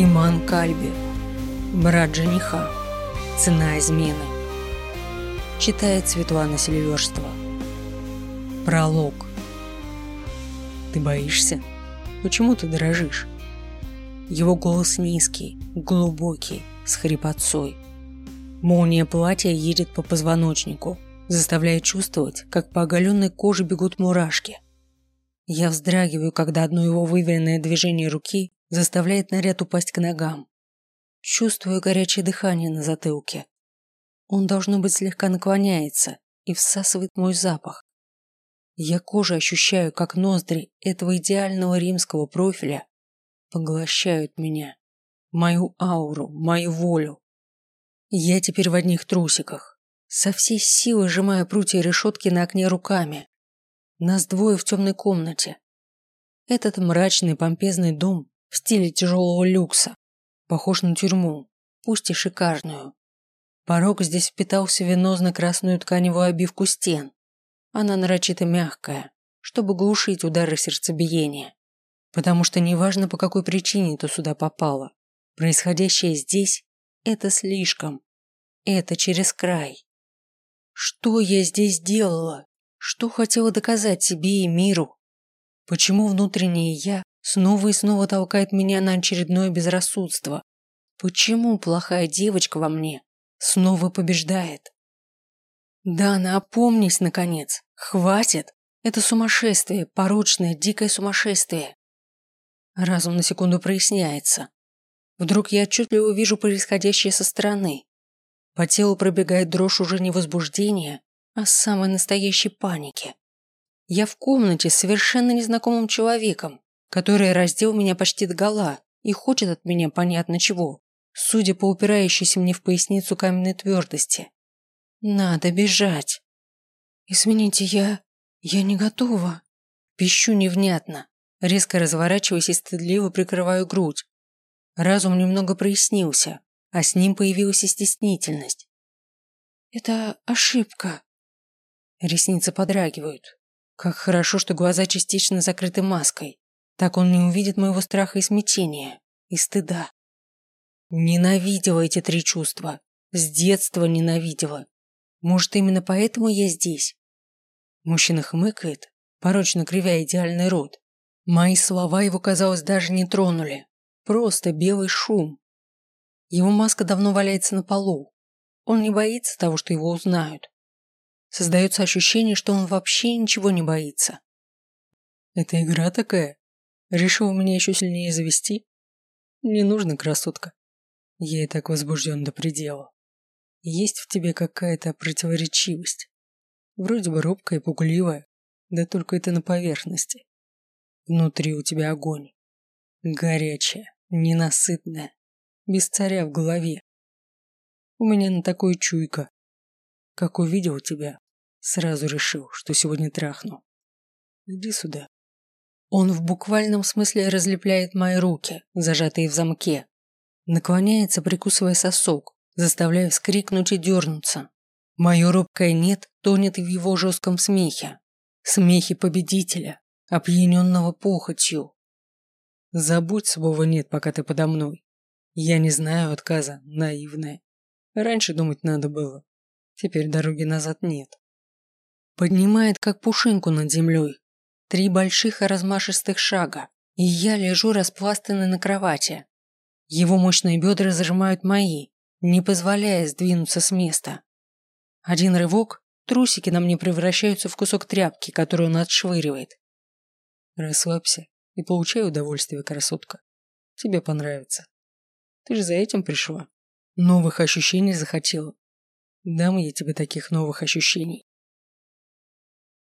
Иман Кальби. Брат жениха. Цена измены. Читает Светлана Селиверстова. Пролог. Ты боишься? Почему ты дрожишь? Его голос низкий, глубокий, с хрипотцой. Молния платья едет по позвоночнику, заставляя чувствовать, как по оголенной коже бегут мурашки. Я вздрагиваю, когда одно его выверенное движение руки заставляет наряд упасть к ногам. Чувствую горячее дыхание на затылке. Он, должно быть, слегка наклоняется и всасывает мой запах. Я кожей ощущаю, как ноздри этого идеального римского профиля поглощают меня, мою ауру, мою волю. Я теперь в одних трусиках, со всей силы сжимая прутья решетки на окне руками. Нас двое в темной комнате. Этот мрачный помпезный дом в стиле тяжелого люкса. Похож на тюрьму, пусть и шикарную. Порог здесь впитался венозно-красную тканевую обивку стен. Она нарочито мягкая, чтобы глушить удары сердцебиения. Потому что неважно, по какой причине ты сюда попала, происходящее здесь – это слишком. Это через край. Что я здесь делала? Что хотела доказать себе и миру? Почему внутреннее я снова и снова толкает меня на очередное безрассудство. Почему плохая девочка во мне снова побеждает? Дана, опомнись, наконец. Хватит. Это сумасшествие, порочное, дикое сумасшествие. Разум на секунду проясняется. Вдруг я отчетливо вижу происходящее со стороны. По телу пробегает дрожь уже не возбуждения, а самой настоящей паники. Я в комнате с совершенно незнакомым человеком, который раздел меня почти до гола и хочет от меня понятно чего, судя по упирающейся мне в поясницу каменной твердости. Надо бежать. Извините, я... я не готова. Пищу невнятно, резко разворачиваясь и стыдливо прикрываю грудь. Разум немного прояснился, а с ним появилась и стеснительность. Это ошибка. Ресницы подрагивают. Как хорошо, что глаза частично закрыты маской. Так он не увидит моего страха и смятения, и стыда. Ненавидела эти три чувства. С детства ненавидела. Может, именно поэтому я здесь? Мужчина хмыкает, порочно кривя идеальный рот. Мои слова его, казалось, даже не тронули. Просто белый шум. Его маска давно валяется на полу. Он не боится того, что его узнают. Создается ощущение, что он вообще ничего не боится. Это игра такая? Решил меня еще сильнее завести? Не нужно, красотка. Я и так возбужден до предела. Есть в тебе какая-то противоречивость. Вроде бы робкая и пугливая, да только это на поверхности. Внутри у тебя огонь. Горячая, ненасытная, без царя в голове. У меня на такой чуйка. Как увидел тебя, сразу решил, что сегодня трахну. Иди сюда. Он в буквальном смысле разлепляет мои руки, зажатые в замке. Наклоняется, прикусывая сосок, заставляя вскрикнуть и дернуться. Мое робкое «нет» тонет в его жестком смехе. Смехе победителя, опьяненного похотью. Забудь слово «нет», пока ты подо мной. Я не знаю отказа, наивная. Раньше думать надо было. Теперь дороги назад нет. Поднимает, как пушинку над землей, Три больших и размашистых шага, и я лежу распластанный на кровати. Его мощные бедра зажимают мои, не позволяя сдвинуться с места. Один рывок, трусики на мне превращаются в кусок тряпки, которую он отшвыривает. Расслабься и получай удовольствие, красотка. Тебе понравится. Ты же за этим пришла. Новых ощущений захотела. Дам я тебе таких новых ощущений.